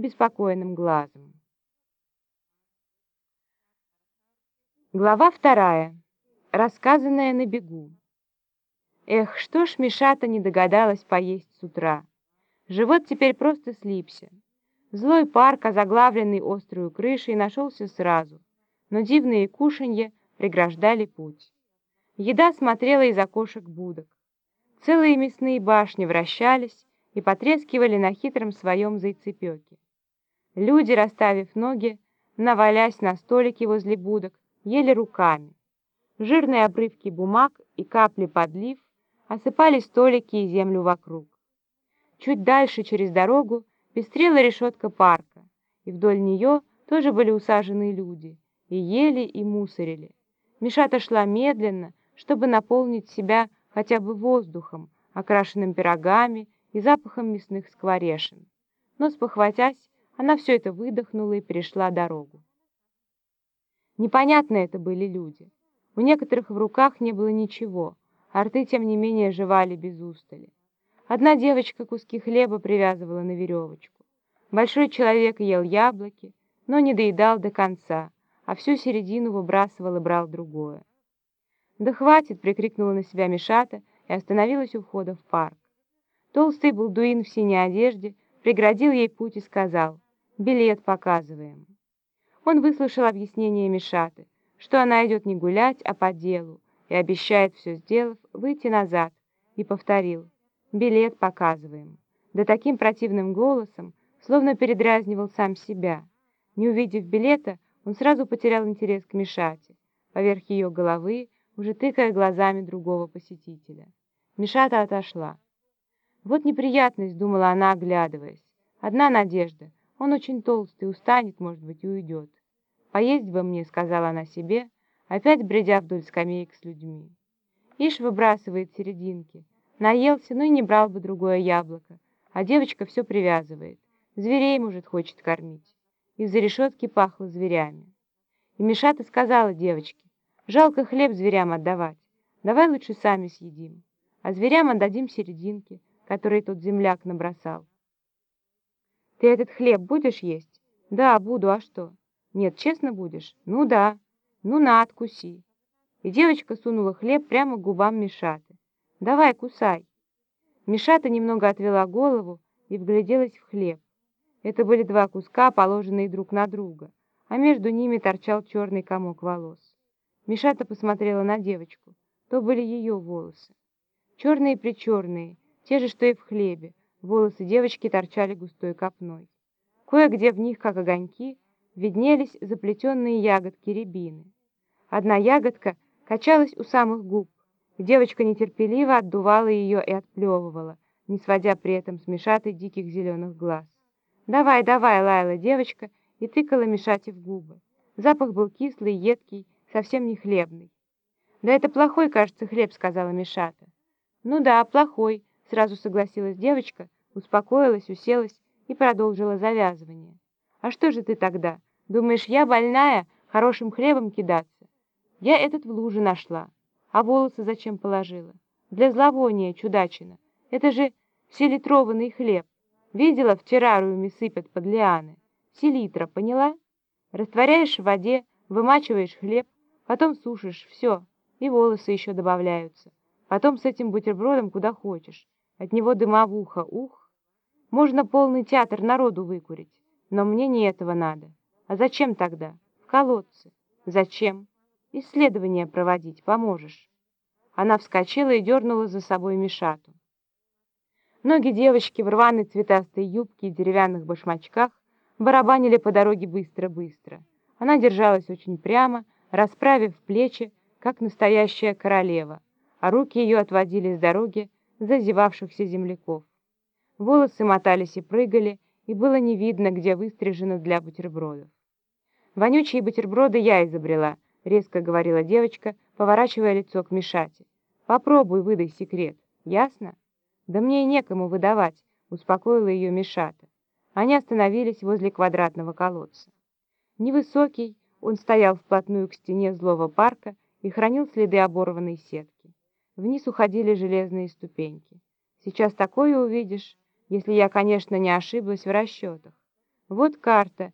беспокойным глазом. Глава вторая. Рассказанная на бегу. Эх, что ж Мишата не догадалась поесть с утра. Живот теперь просто слипся. Злой парк, озаглавленный острую крышей, нашелся сразу, но дивные кушанья преграждали путь. Еда смотрела из окошек будок. Целые мясные башни вращались и потрескивали на хитром своем зайцепеке. Люди, расставив ноги, навалясь на столике возле будок, ели руками. Жирные обрывки бумаг и капли подлив осыпали столики и землю вокруг. Чуть дальше, через дорогу, пестрела решетка парка, и вдоль нее тоже были усажены люди, и ели, и мусорили. Мишата шла медленно, чтобы наполнить себя хотя бы воздухом, окрашенным пирогами и запахом мясных скворешин. Но, спохватясь, она все это выдохнула и перешла дорогу. Непонятно это были люди. У некоторых в руках не было ничего, а рты, тем не менее, жевали без устали. Одна девочка куски хлеба привязывала на веревочку. Большой человек ел яблоки, но не доедал до конца, а всю середину выбрасывал и брал другое. «Да хватит!» — прикрикнула на себя Мишата и остановилась у входа в парк. Толстый булдуин в синей одежде преградил ей путь и сказал «Билет показываем». Он выслушал объяснение Мишаты, что она идет не гулять, а по делу, и обещает, все сделав, выйти назад, и повторил «Билет показываем». Да таким противным голосом, словно передразнивал сам себя. Не увидев билета, он сразу потерял интерес к Мишате. Поверх ее головы уже тыкая глазами другого посетителя. Мишата отошла. Вот неприятность, думала она, оглядываясь. Одна надежда. Он очень толстый, устанет, может быть, и уйдет. «Поесть бы мне», — сказала она себе, опять бредя вдоль скамеек с людьми. Ишь выбрасывает серединки. Наелся, ну и не брал бы другое яблоко. А девочка все привязывает. Зверей, может, хочет кормить. Из-за решетки пахло зверями. И Мишата сказала девочке, Жалко хлеб зверям отдавать. Давай лучше сами съедим. А зверям отдадим серединки, которые тут земляк набросал. Ты этот хлеб будешь есть? Да, буду, а что? Нет, честно будешь? Ну да. Ну на, откуси. И девочка сунула хлеб прямо к губам Мишаты. Давай, кусай. Мишата немного отвела голову и вгляделась в хлеб. Это были два куска, положенные друг на друга, а между ними торчал черный комок волос. Мишата посмотрела на девочку. То были ее волосы. Черные-причерные, те же, что и в хлебе. Волосы девочки торчали густой копной. Кое-где в них, как огоньки, виднелись заплетенные ягодки рябины. Одна ягодка качалась у самых губ. Девочка нетерпеливо отдувала ее и отплевывала, не сводя при этом с Мишатой диких зеленых глаз. «Давай, давай!» — лаяла девочка и тыкала Мишате в губы. Запах был кислый, едкий, совсем не хлебный. «Да это плохой, кажется, хлеб», — сказала Мишата. «Ну да, плохой», — сразу согласилась девочка, успокоилась, уселась и продолжила завязывание. «А что же ты тогда? Думаешь, я больная, хорошим хлебом кидаться? Я этот в луже нашла. А волосы зачем положила? Для зловония, чудачина. Это же селитрованный хлеб. Видела, в террариуме сыпят под лианы. Селитра, поняла? Растворяешь в воде, вымачиваешь хлеб, Потом сушишь, все, и волосы еще добавляются. Потом с этим бутербродом куда хочешь. От него ухо, ух. Можно полный театр народу выкурить, но мне не этого надо. А зачем тогда? В колодце. Зачем? Исследование проводить поможешь. Она вскочила и дернула за собой Мишату. Ноги девочки в рваной цветастой юбке и деревянных башмачках барабанили по дороге быстро-быстро. Она держалась очень прямо, расправив плечи, как настоящая королева, а руки ее отводили с дороги зазевавшихся земляков. Волосы мотались и прыгали, и было не видно, где выстрижено для бутербродов. «Вонючие бутерброды я изобрела», — резко говорила девочка, поворачивая лицо к Мишате. «Попробуй, выдай секрет. Ясно?» «Да мне и некому выдавать», — успокоила ее Мишата. Они остановились возле квадратного колодца. Невысокий, он стоял вплотную к стене злого парка и хранил следы оборванной сетки. Вниз уходили железные ступеньки. Сейчас такое увидишь, если я, конечно, не ошиблась в расчетах. Вот карта,